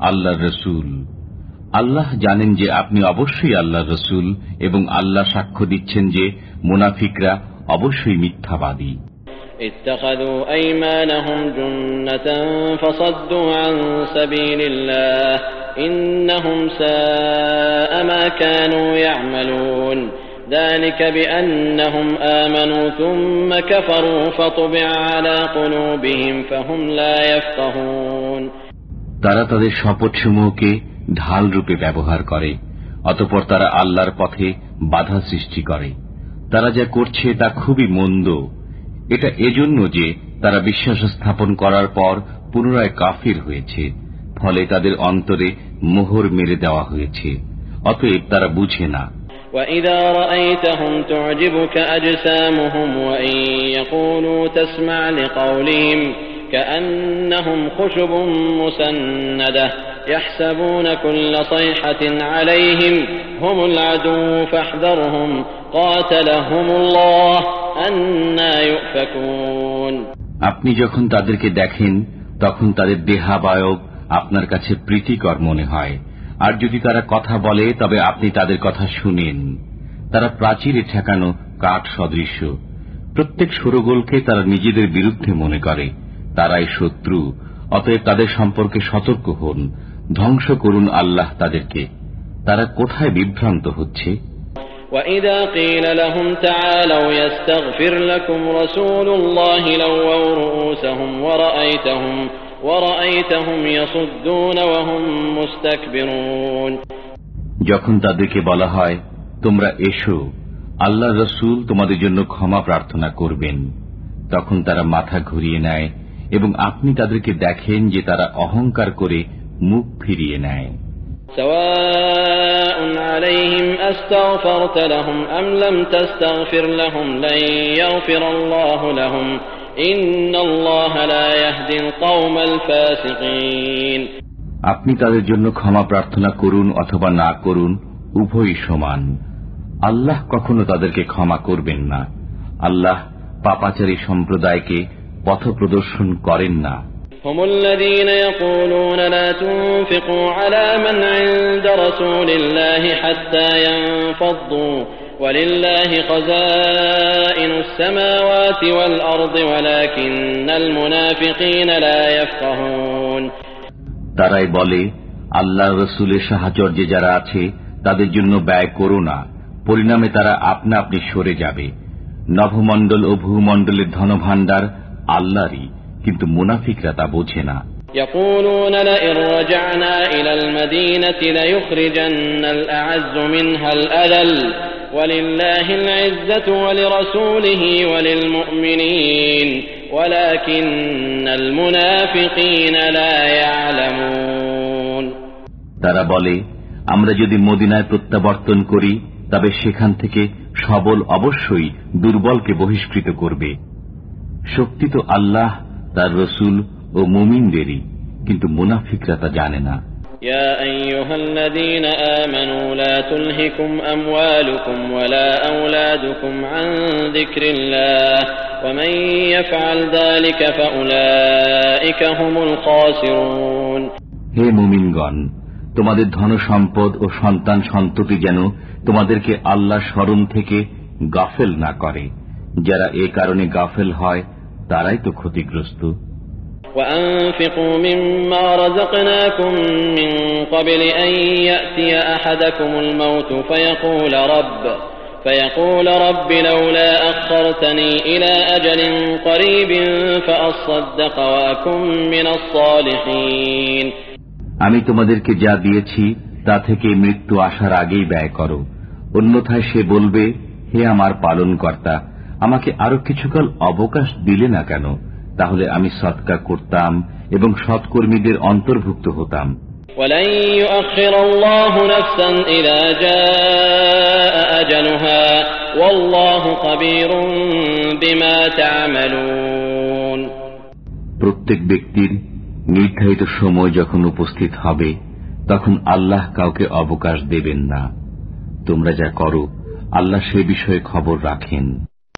আল্লাহর রসুল আল্লাহ জানেন যে আপনি অবশ্যই আল্লাহর রসুল এবং আল্লাহ সাক্ষ্য দিচ্ছেন যে মুনাফিকরা অবশ্যই মিথ্যাবাদী اتخذوا أيمانهم جنة فصدوا عن سبيل الله إنهم ساء ما كانوا يعملون ذلك بأنهم آمنوا ثم كفروا فطبع على قلوبهم فهم لا يفقهون তারা তাদের শপথসমূহকে ঢাল রূপে ব্যবহার করে অতপর তারা আল্লাহর পথে বাধা সৃষ্টি করে তারা যা করছে তা খুবই মন্দ এটা এজন্য যে তারা বিশ্বাস স্থাপন করার পর পুনরায় কাফির হয়েছে ফলে তাদের অন্তরে মোহর মেরে দেওয়া হয়েছে অতএব তারা বুঝে না وإذا رأيتهم تعجبك أجسامهم وإن يقولوا تسمع لقولهم كأنهم خشب مسندة يحسبون كل صيحة عليهم هم العدو فاحذرهم قاتلهم الله أنا يؤفكون আপনি যখন তাদেরকে দেখেন তখন তাদের দেহাবায়ব আপনার কাছে প্রীতিকর মনে হয় আর যদি তারা কথা বলে তবে আপনি তাদের কথা শুনেন তারা প্রাচীরে ঠেকানো কাঠ সদৃশ্য প্রত্যেক সরগোলকে তারা নিজেদের বিরুদ্ধে মনে করে তারাই শত্রু অতএব তাদের সম্পর্কে সতর্ক হন ধ্বংস করুন আল্লাহ তাদেরকে তারা কোথায় বিভ্রান্ত হচ্ছে وإذا قيل لهم تعالوا يستغفر لكم رسول الله لووا رؤوسهم ورأيتهم ورأيتهم يصدون وهم مستكبرون যখন তাদেরকে বলা হয় তোমরা এসো আল্লাহ রসুল তোমাদের জন্য ক্ষমা প্রার্থনা করবেন তখন তারা মাথা ঘুরিয়ে নেয় এবং আপনি তাদেরকে দেখেন যে তারা অহংকার করে মুখ ফিরিয়ে নেয়। আপনি তাদের জন্য ক্ষমা প্রার্থনা করুন অথবা না করুন উভয়ই সমান। আল্লাহ কখনো তাদেরকে ক্ষমা করবেন না। আল্লাহ পাপাচারী সম্প্রদায়কে পথ প্রদর্শন করেন না هم الذين يقولون لا تنفقوا على من عند رسول الله حتى ينفضوا ولله خزائن السماوات والأرض ولكن المنافقين لا يفقهون তারাই বলে আল্লাহ রসুলের সাহাচর্যে যারা আছে তাদের জন্য ব্যয় করো না পরিণামে তারা আপনা আপনি সরে যাবে নভমণ্ডল ও ভূমণ্ডলের ধনভাণ্ডার আল্লাহরই কিন্তু মুনাফিকরা তা বোঝে না يقولون لئن رجعنا إلى المدينة ليخرجن الأعز منها الأذل ولله العزة ولرسوله وللمؤمنين ولكن المنافقين لا يعلمون তারা বলে আমরা যদি মদিনায় প্রত্যাবর্তন করি তবে সেখান থেকে সবল অবশ্যই দুর্বলকে বহিষ্কৃত করবে শক্তি তো আল্লাহ তার রসুল ও মুমিনদেরই কিন্তু মুনাফিকরা তা জানে না يا أيها الذين آمنوا لا تلهكم أموالكم ولا أولادكم عن ذكر الله ومن يفعل ذلك فأولئك هم الخاسرون হে মুমিনগণ তোমাদের ধন সম্পদ ও সন্তান সন্ততি যেন তোমাদেরকে আল্লাহ স্মরণ থেকে গাফেল না করে যারা এ কারণে গাফেল হয় তারাই তো ক্ষতিগ্রস্ত وأنفقوا مما رزقناكم من قبل أن يأتي أحدكم الموت فيقول رب فيقول رب لولا أخرتني إلى أجل قريب فأصدق وأكن من الصالحين আমি তোমাদেরকে যা দিয়েছি তা থেকে মৃত্যু আসার আগেই ব্যয় করো অন্যথায় সে বলবে হে আমার পালনকর্তা আমাকে আরও কিছুকাল অবকাশ দিলে না কেন তাহলে আমি সৎকা করতাম এবং সৎকর্মীদের অন্তর্ভুক্ত হতাম। প্রত্যেক ব্যক্তির নির্ধারিত সময় যখন উপস্থিত হবে তখন আল্লাহ কাউকে অবকাশ দেবেন না। তোমরা যা করো আল্লাহ সে বিষয়ে খবর রাখেন।